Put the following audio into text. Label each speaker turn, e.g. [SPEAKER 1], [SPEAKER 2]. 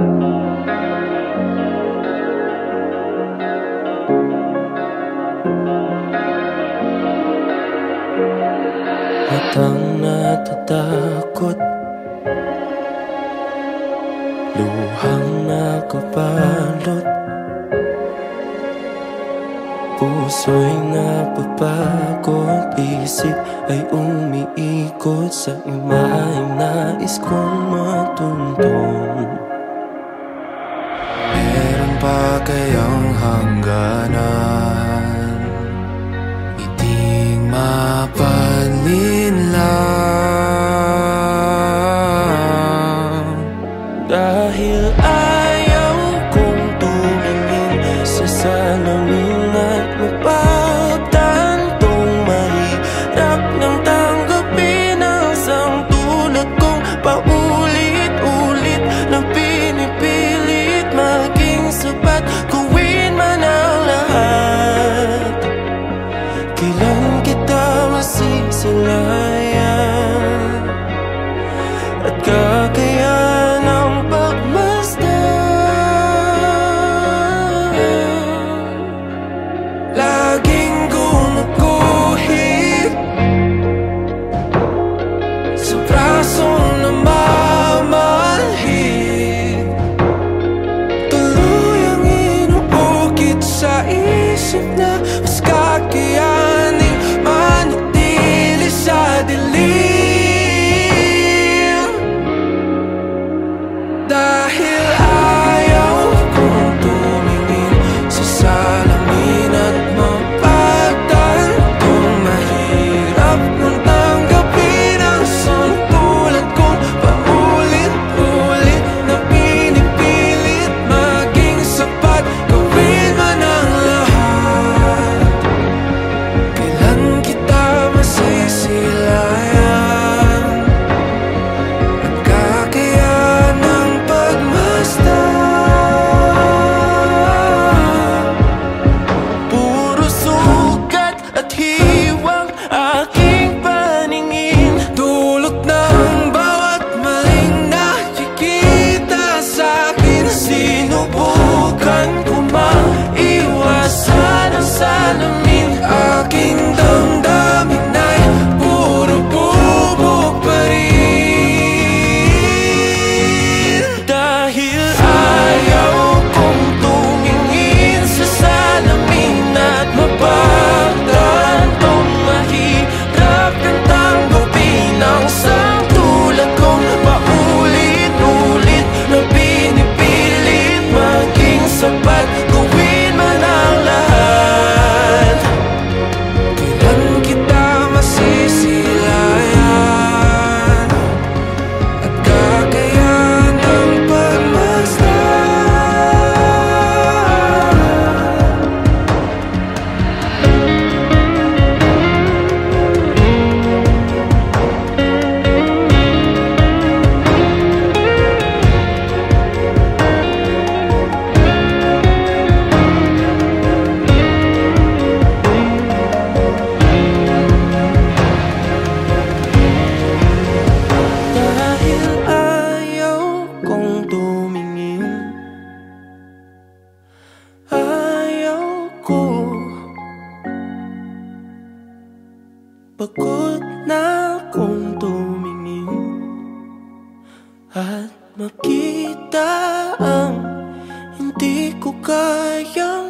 [SPEAKER 1] At ang natatakot Luhang nakabalot Puso'y napapagod Isip ay umiikot. Sa imaheng nais kong matuntun
[SPEAKER 2] pa pagayang hangganan.
[SPEAKER 1] kasilayan At kakaya ng pagmasdan. Laging gumuguhit Sa braso na mamanhid Tuluyang inuukit sa isip na mas kakaya Pagod na akong tumingin At makita ang hindi ko kayang